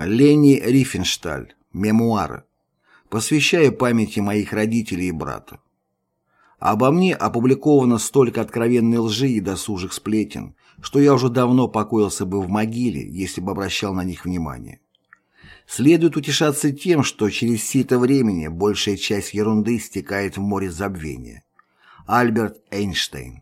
Лени Рифеншталь. Мемуары. Посвящаю памяти моих родителей и брата. Обо мне опубликовано столько откровенной лжи и досужих сплетен, что я уже давно покоился бы в могиле, если бы обращал на них внимание. Следует утешаться тем, что через сито времени большая часть ерунды стекает в море забвения. Альберт Эйнштейн